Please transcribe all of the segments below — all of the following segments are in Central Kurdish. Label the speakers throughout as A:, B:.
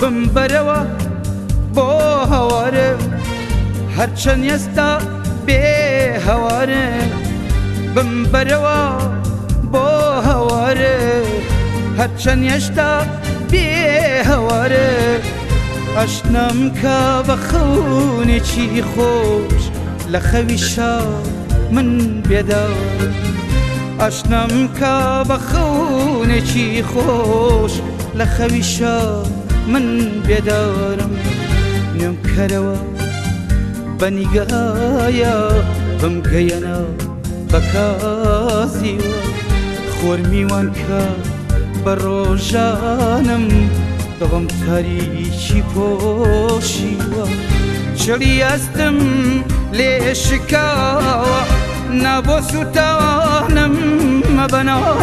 A: بمبەرەوە بۆ هەوارە هەرچەند ئێستا بێ هەوارە بمبەرەوە بۆ هەوارە هەرچەند ئێشتا بێ هەوارە ئەشنەم کا بە خەونێکی خۆش لە خەوی شاد من بێدا ئەشنەم کا بە خەونێکی خۆش لە خەوی شاد من بێدارم نم کەرەوە بەنیگایە بم گەیەنە بەکازیوە خۆرمیوان کە بە ڕۆژانم دڵم تاریکی پۆشیوە چلی ئەستم لێشکاوە نابۆ سوتانم مەبەنەوە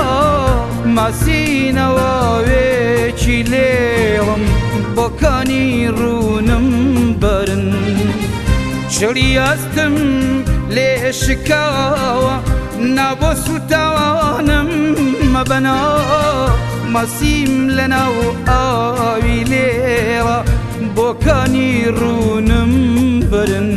A: ماسینەوە وێکی لێڵم بۆکانی ڕوونم بەرن چری ئەستم لێ شکاوە نابۆ سوتاوانم مەبەنەوە مەسیم لەناو ئاوی لێوە بۆکانی ڕوونم بەرن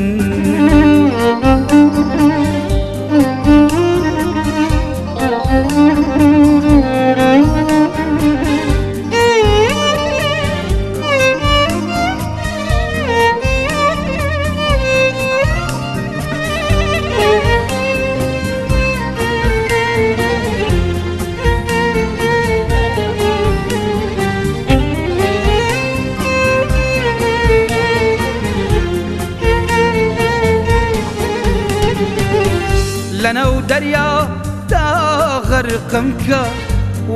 A: دەریا تا غەرقم کە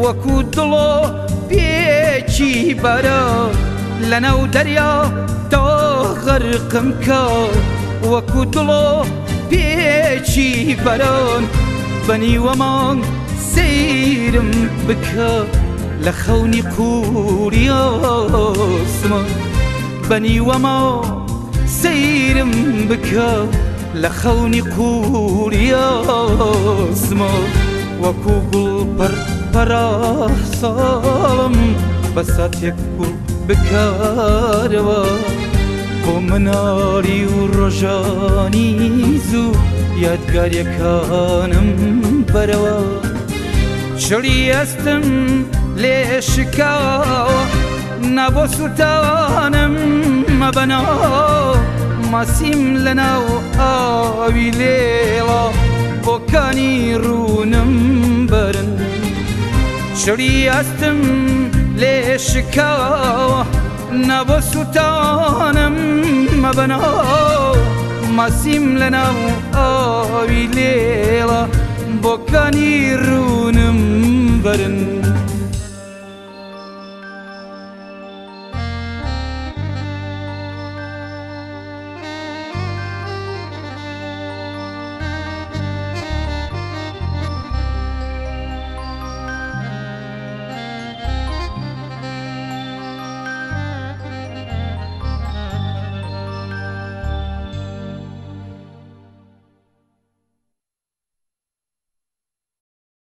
A: وەکو دڵۆ پێچی بەرە لەنەو دەریا تا غەرقم کە وەکو دڵۆ پێچی بەران بەنیوەمان سیرم بکە لە خەونی قوریاسمە بەنیوەما سیرم بکە لە خەونی قوریاسمە وەکو گوڵ پڕ پەراساڵم بە ساتێک پول بکارەوە بۆ مناری و ڕۆژانی زوو یادگاریەکانم بەرەوە چڵی ئەستم لێ شکاوە نەبۆ سووتانم مەبەنەوە ماسیم لەناوە ئاوی لێڵا بۆکانی ڕوونم بەرن شری ئەستم لێ شکاوە نەبە سووتانم مەبەنا مەسیم لە ناو ئاوی لێڵە بۆکانی ڕوونم بەرن